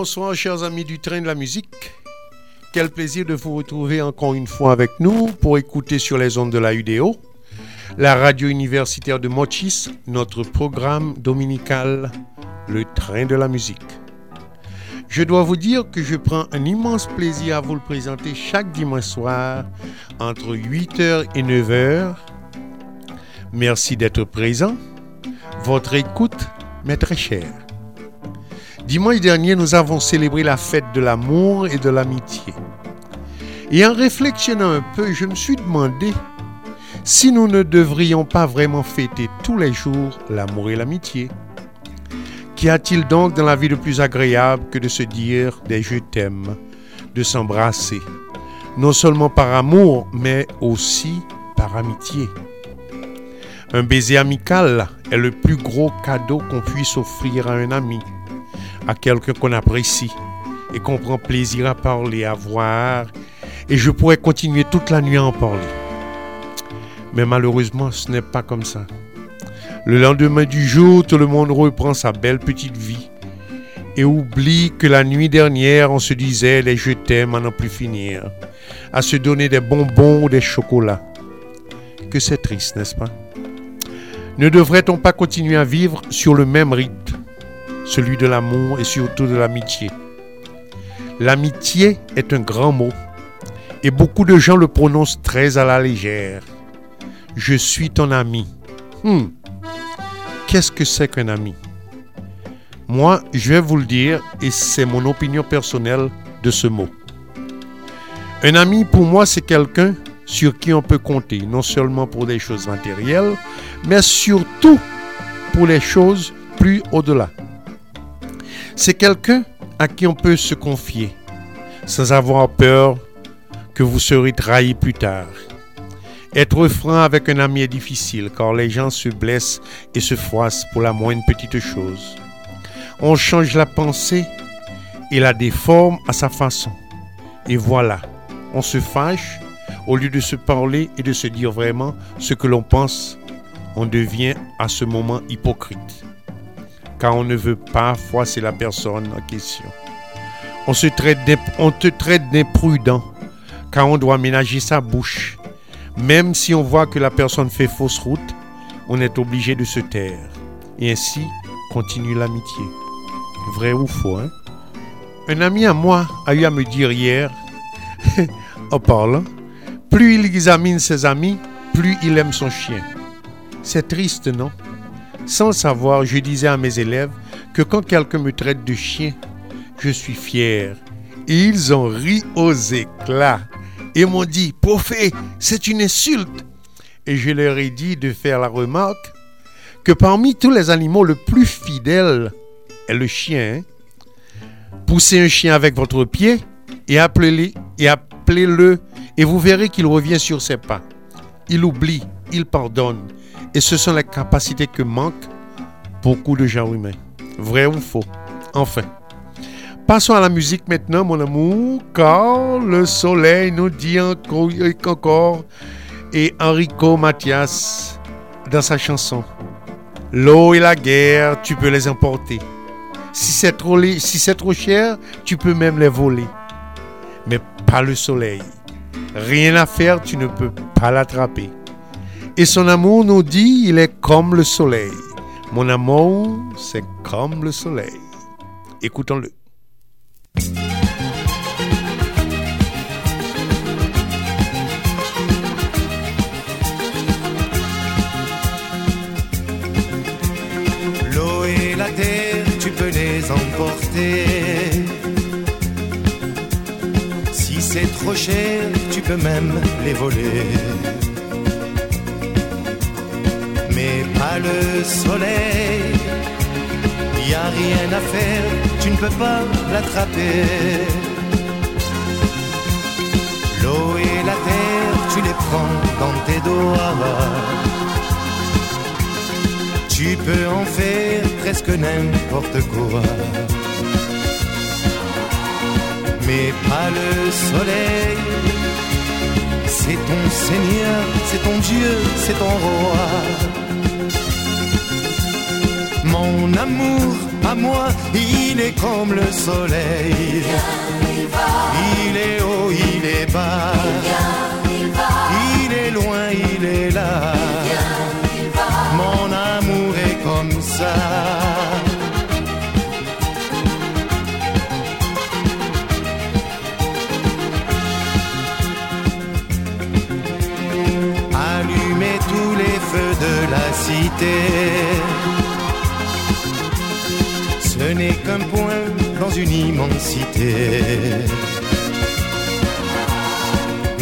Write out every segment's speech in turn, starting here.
Bonsoir chers amis du train de la musique. Quel plaisir de vous retrouver encore une fois avec nous pour écouter sur les ondes de la UDO, la radio universitaire de Mochis, notre programme dominical, le train de la musique. Je dois vous dire que je prends un immense plaisir à vous le présenter chaque dimanche soir entre 8h et 9h. Merci d'être présent. Votre écoute m'est très chère. Dimanche dernier, nous avons célébré la fête de l'amour et de l'amitié. Et en réflexionnant un peu, je me suis demandé si nous ne devrions pas vraiment fêter tous les jours l'amour et l'amitié. Qu'y a-t-il donc dans la vie de plus agréable que de se dire des je t'aime, de s'embrasser, non seulement par amour, mais aussi par amitié Un baiser amical est le plus gros cadeau qu'on puisse offrir à un ami, à quelqu'un qu'on apprécie et qu'on prend plaisir à parler, à voir, et je pourrais continuer toute la nuit à en parler. Mais malheureusement, ce n'est pas comme ça. Le lendemain du jour, tout le monde reprend sa belle petite vie et oublie que la nuit dernière, on se disait les je t'aime à n'en plus finir, à se donner des bonbons ou des chocolats. Que c'est triste, n'est-ce pas? Ne devrait-on pas continuer à vivre sur le même rythme, celui de l'amour et surtout de l'amitié L'amitié est un grand mot et beaucoup de gens le prononcent très à la légère. Je suis ton ami. Hmm. Qu'est-ce que c'est qu'un ami? Moi, je vais vous le dire, et c'est mon opinion personnelle de ce mot. Un ami, pour moi, c'est quelqu'un sur qui on peut compter, non seulement pour des choses matérielles, mais surtout pour les choses plus au-delà. C'est quelqu'un à qui on peut se confier, sans avoir peur que vous serez trahi plus tard. Être franc avec un ami est difficile car les gens se blessent et se froissent pour la moindre petite chose. On change la pensée et la déforme à sa façon. Et voilà, on se fâche au lieu de se parler et de se dire vraiment ce que l'on pense. On devient à ce moment hypocrite car on ne veut pas froisser la personne en question. On, se on te traite d'imprudent car on doit ménager sa bouche même si on voit que la personne fait fausse route, on est obligé de se taire. Et ainsi continue l'amitié. Vrai ou faux, hein? Un ami à moi a eu à me dire hier, en parlant, plus il examine ses amis, plus il aime son chien. C'est triste, non? Sans le savoir, je disais à mes élèves que quand quelqu'un me traite de chien, je suis fier. Et ils ont ri aux éclats et m'ont dit, Prophète, c'est une insulte. Et je leur ai dit de faire la remarque que parmi tous les animaux, le plus fidèle est le chien. Poussez un chien avec votre pied et appelez-le et appelez-le et vous verrez qu'il revient sur ses pas. Il oublie, il pardonne. Et ce sont les capacités que manquent beaucoup de gens humains. Vrai ou faux? Enfin. Passons à la musique maintenant, mon amour, car le soleil nous dit encore, et Enrico Mathias dans sa chanson. L'eau et la guerre, tu peux les emporter. Si c'est trop, trop cher, tu peux même les voler. Mais pas le soleil. Rien à faire, tu ne peux pas l'attraper. Et son amour nous dit, il est comme le soleil. Mon amour, c'est comme le soleil. Écoutons-le. L'eau et la terre, tu peux les emporter. Si c'est trop cher, tu peux même les voler. Mais pas le soleil, y a rien à faire tu ne peux pas l'attraper. L'eau et la terre, tu les prends dans tes doigts. Tu peux en faire presque n'importe quoi. Mais pas le soleil. C'est ton Seigneur, c'est ton Dieu, c'est ton roi. Mon amour à moi, il est comme le soleil. Il est haut, il est bas. Il est loin, il est là. Mon amour est comme ça. Une immensité.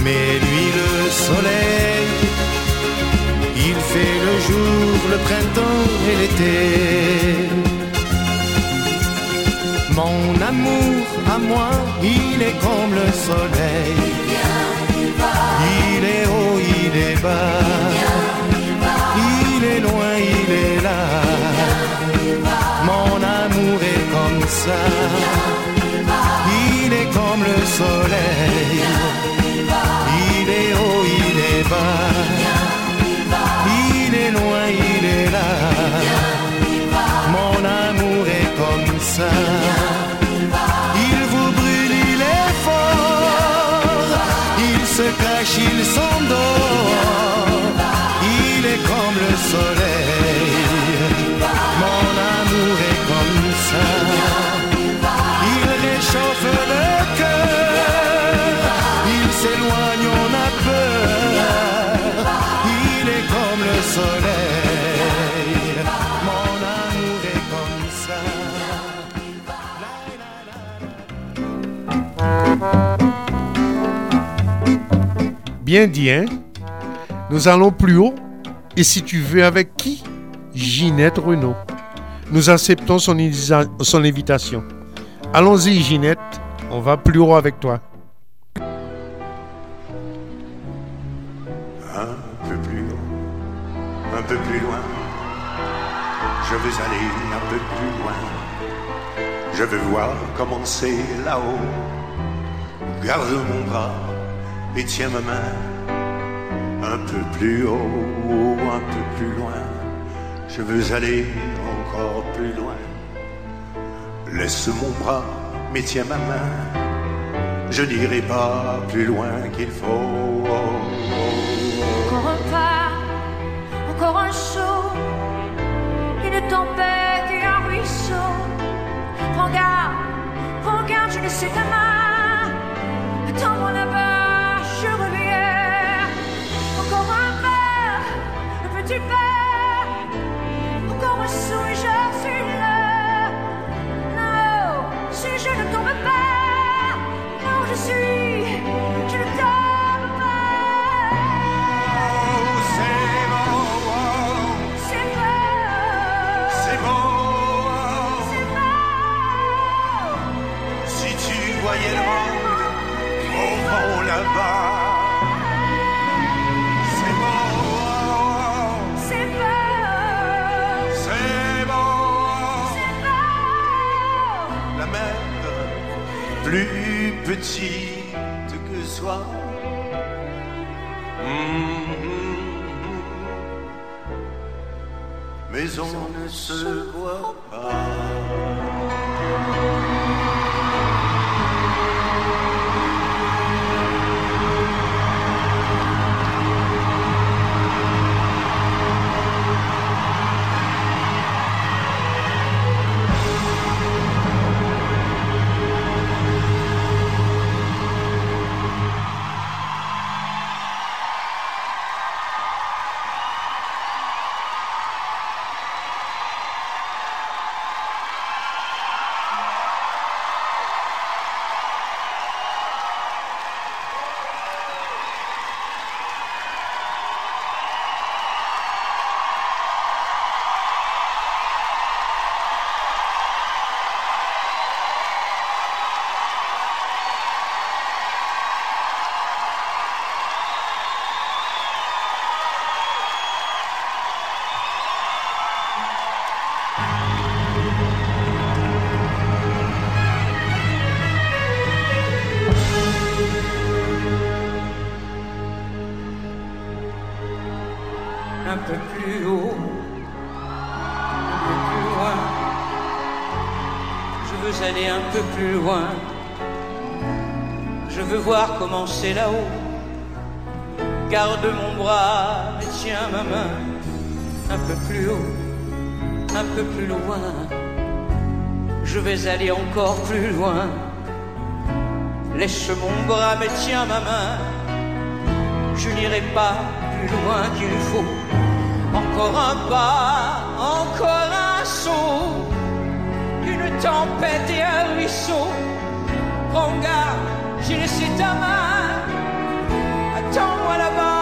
Mais lui, le soleil, il fait le jour, le printemps et l'été. Mon amour à moi, il est comme le soleil. Il est haut, il est bas. Il est comme le soleil. Il est haut, il est bas. Il est loin, il est là. Mon amour est comme ça. Il vous brûle, il est fort. Il se cache, il s'endort. Il est comme le soleil. Mon amour est comme ça. Bien dit, hein Nous allons plus haut. Et si tu veux avec qui? Ginette Renault. Nous acceptons son, invitation. Allons-y, Ginette. On va plus haut avec toi. un peu plus haut, un peu plus loin. Je veux aller un peu plus loin. Je veux voir comment c'est là-haut. Garde mon bras et tiens ma main. Un peu plus haut, un peu plus loin. Je veux aller encore plus loin. Laisse mon bras, mais tiens ma main. Je n'irai pas plus loin qu'il faut. Encore un pas, encore un saut, une tempête et un ruisseau. Prends garde, prends garde, je laisse ta main. Attends-moi là-bas, un petit peu plus haut, un peu plus loin. aller un peu plus loin. Je veux voir comment c'est là-haut. Garde mon bras et tiens ma main un peu plus haut, un peu plus loin. Je vais aller encore plus loin. Laisse mon bras, mais tiens ma main. Je n'irai pas plus loin qu'il faut. Encore un pas, encore un saut. Une tempête et un ruisseau. Prends garde, j'ai laissé ta main. Attends-moi là-bas.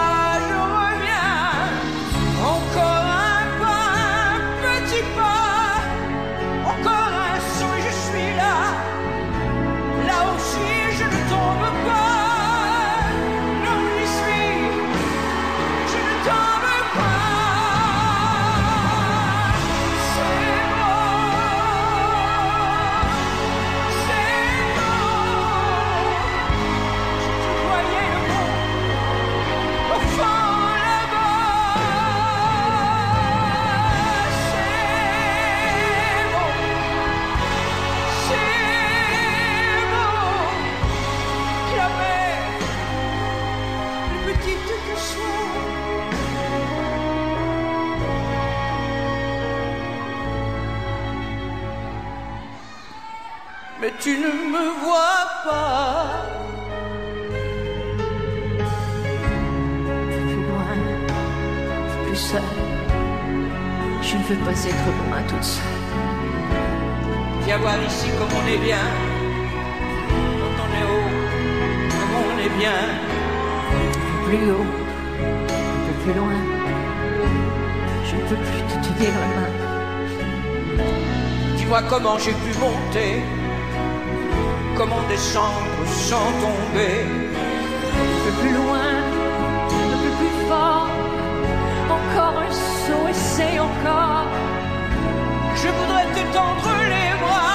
Seul. Je ne veux pas être loin toute seule. Viens voir ici comme on est bien. Quand on est haut, comme on est bien. Plus haut, un peu plus loin. Je ne peux plus te tenir la main. Tu vois comment j'ai pu monter comment descendre sans tomber. Un peu plus loin, essaye encore. Je voudrais te tendre les bras,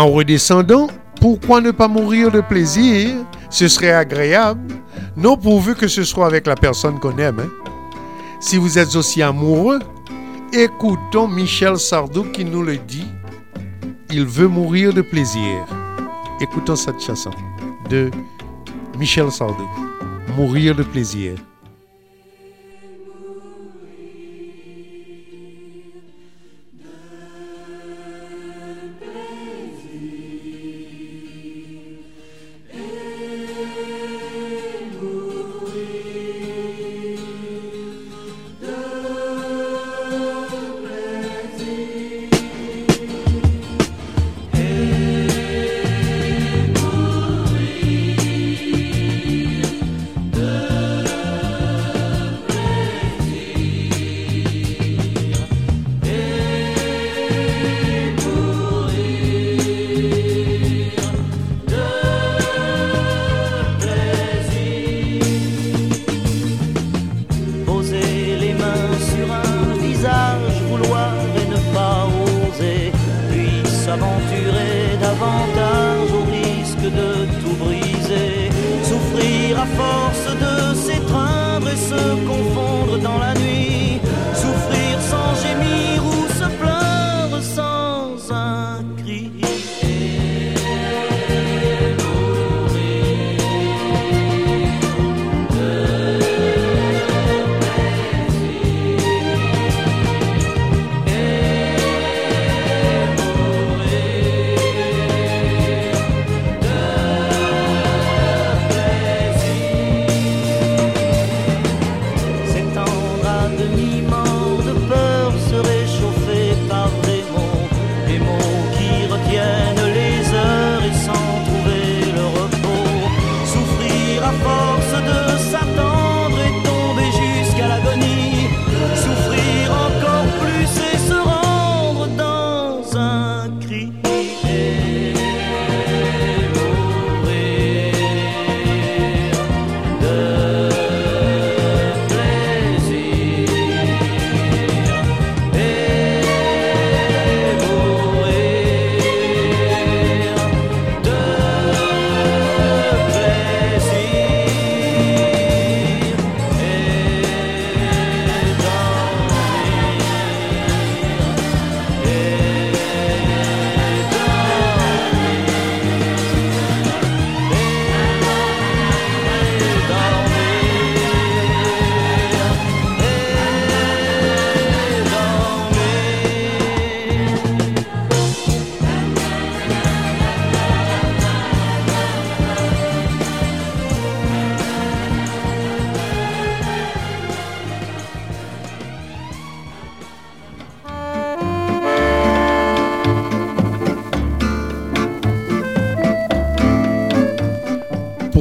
En redescendant, pourquoi ne pas mourir de plaisir? Ce serait agréable, non pourvu que ce soit avec la personne qu'on aime. Hein. Si vous êtes aussi amoureux, écoutons Michel Sardou qui nous le dit Il veut mourir de plaisir. Écoutons cette chanson de Michel Sardou. Mourir de plaisir.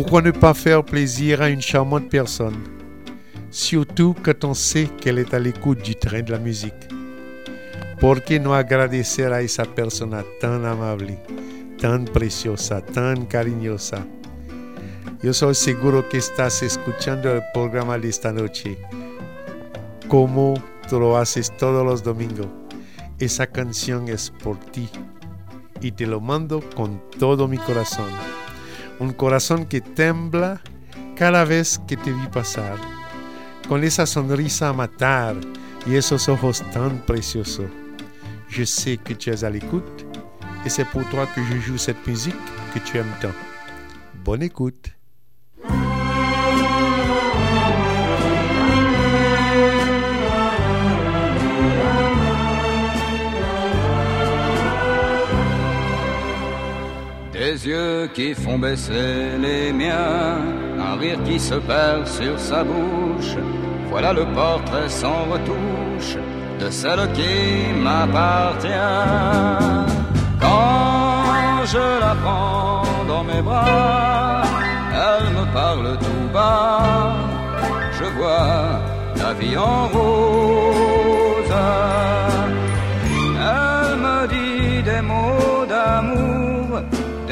Pourquoi ne pas faire plaisir à une charmante personne? Surtout quand on sait qu'elle est à l'écoute du train de la musique. Porque no agradecer a esa persona tan amable, tan preciosa, tan cariñosa? Yo soy seguro que estás escuchando el programa de esta noche, como tú lo haces todos los domingos? Esa canción es por ti y te lo mando con todo mi corazón. Un corazón que tembla cada vez que te vi pasar, con esa sonrisa a matar y esos ojos tan preciosos. Je sais que tu es à l'écoute et c'est pour toi que je joue cette musique que tu aimes tant. Bonne écoute. Qui font baisser les miens, un rire qui se perd sur sa bouche. Voilà le portrait sans retouche de celle qui m'appartient. Quand je la prends dans mes bras, elle me parle tout bas. Je vois la vie en rose. Elle me dit des mots d'amour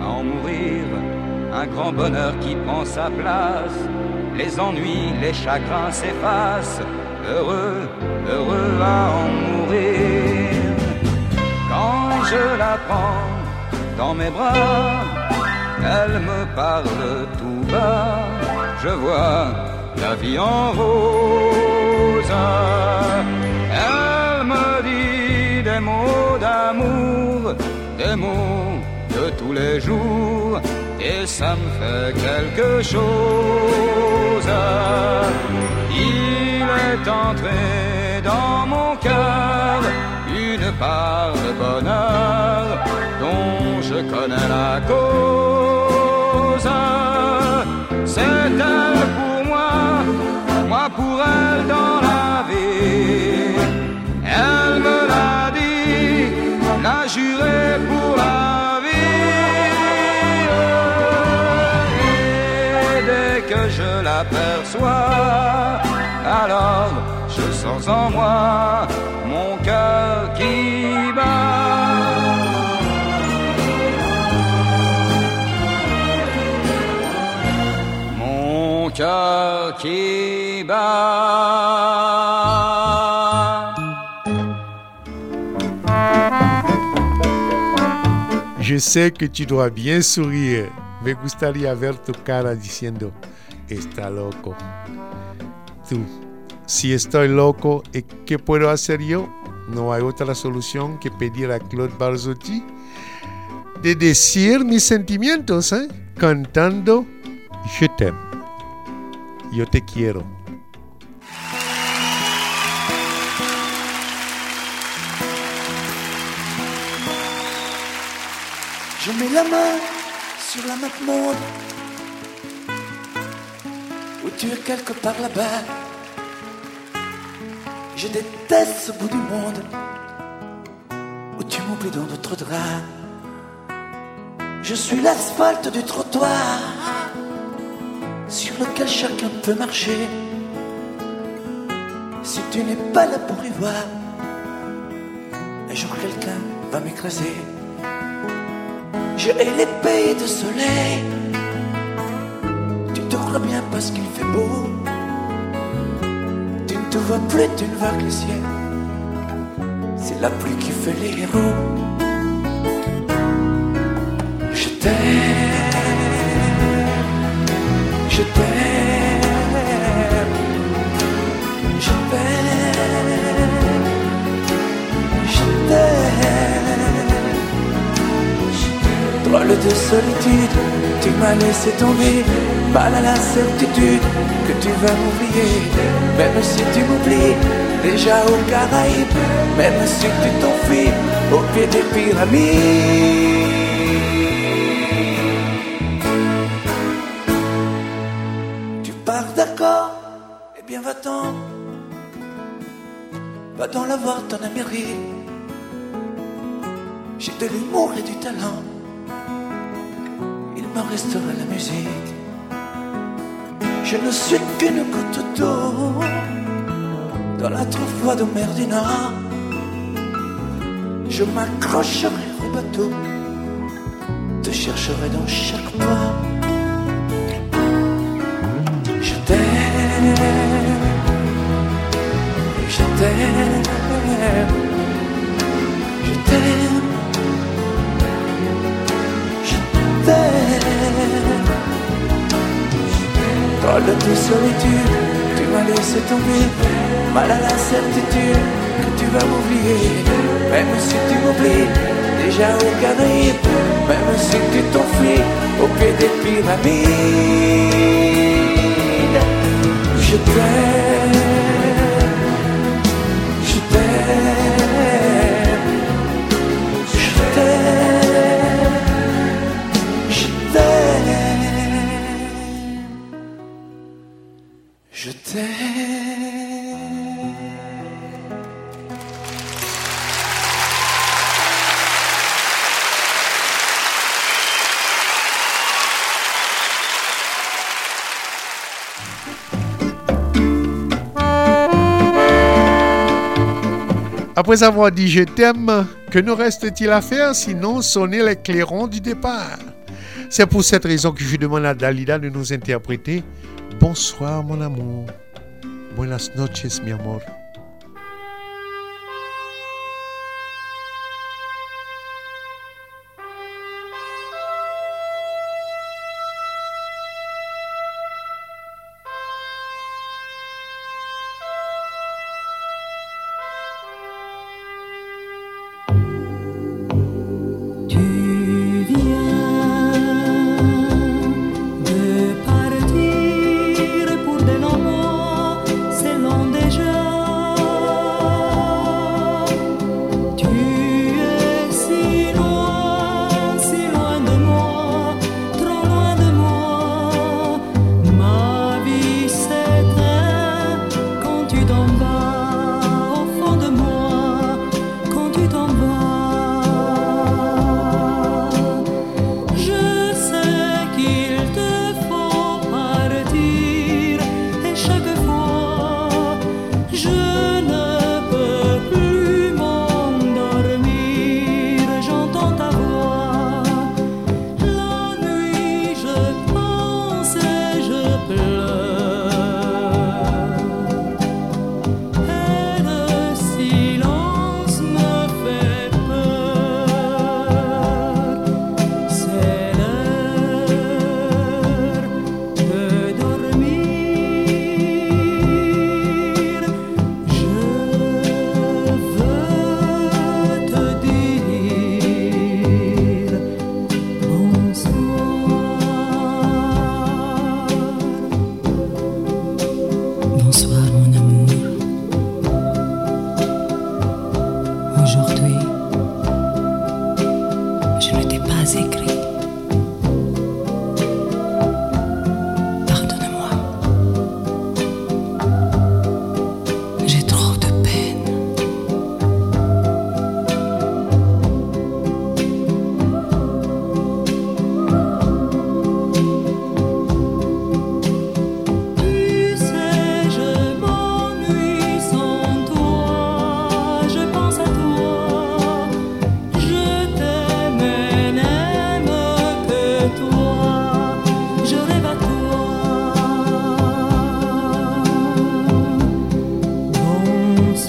À en mourir, un grand bonheur qui prend sa place. Les ennuis, les chagrins s'effacent, heureux, heureux à en mourir. Quand je la prends dans mes bras, elle me parle tout bas, je vois la vie en rose. Elle me dit des mots d'amour, des mots de tous les jours, et ça me fait quelque chose. Il est entré dans mon cœur une part de bonheur dont je connais la cause. C'est elle je l'aperçois, alors je sens en moi mon cœur qui bat. Mon cœur qui bat. Je sais que tu dois bien sourire. Me gustaría ver tu cara diciendo, está loco. Tú, si estoy loco, ¿y ¿qué puedo hacer yo? No hay otra solución que pedir a Claude Barzotti de decir mis sentimientos, ¿eh? cantando Je t'aime. Yo te quiero. Je mets la main sur la map monde où tu es quelque part là-bas. Je déteste ce bout du monde où tu m'oublies dans d'autres draps. Je suis l'asphalte du trottoir sur lequel chacun peut marcher. Si tu n'es pas là pour y voir, un jour quelqu'un va m'écraser. Je hais les pays de soleil. Tu te crois bien parce qu'il fait beau. Tu ne te vois plus, tu ne vois que le ciel. C'est la pluie qui fait les héros. Je t'aime. Je t'aime. De solitude, tu m'as laissé tomber. Mal à la certitude que tu vas m'oublier. Même si tu m'oublies, déjà aux Caraïbes. Même si tu t'enfuis au pied des pyramides. Tu pars d'accord, eh bien va-t'en. Va dans la voir ton Amérique. J'ai de l'humour et du talent il me restera la musique. Je ne suis qu'une goutte d'eau dans la trop froide mer du Nord. Je m'accrocherai au bateau, te chercherai dans chaque port. Je t'aime, je t'aime, je t'aime. Drôle de solitude, tu m'as laissé tomber. Mal à la certitude que tu vas m'oublier. Même si tu m'oublies, déjà au Caraïbes. Même si tu t'enfuis au pied des pyramides. Je t'aime, Après avoir dit je t'aime, Que nous reste-t-il à faire sinon sonner les clairons du départ? C'est pour cette raison que je demande à Dalida de nous interpréter Bonsoir mon amour. Buenas noches mi amor.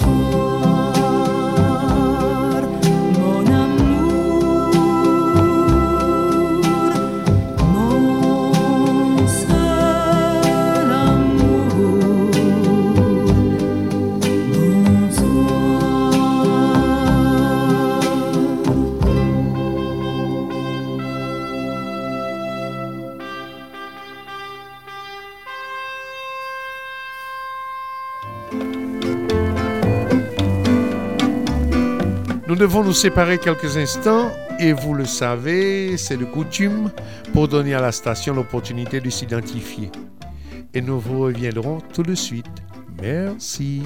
Nous nous séparer quelques instants et vous le savez, c'est de coutume pour donner à la station l'opportunité de s'identifier. Et nous vous reviendrons tout de suite. Merci.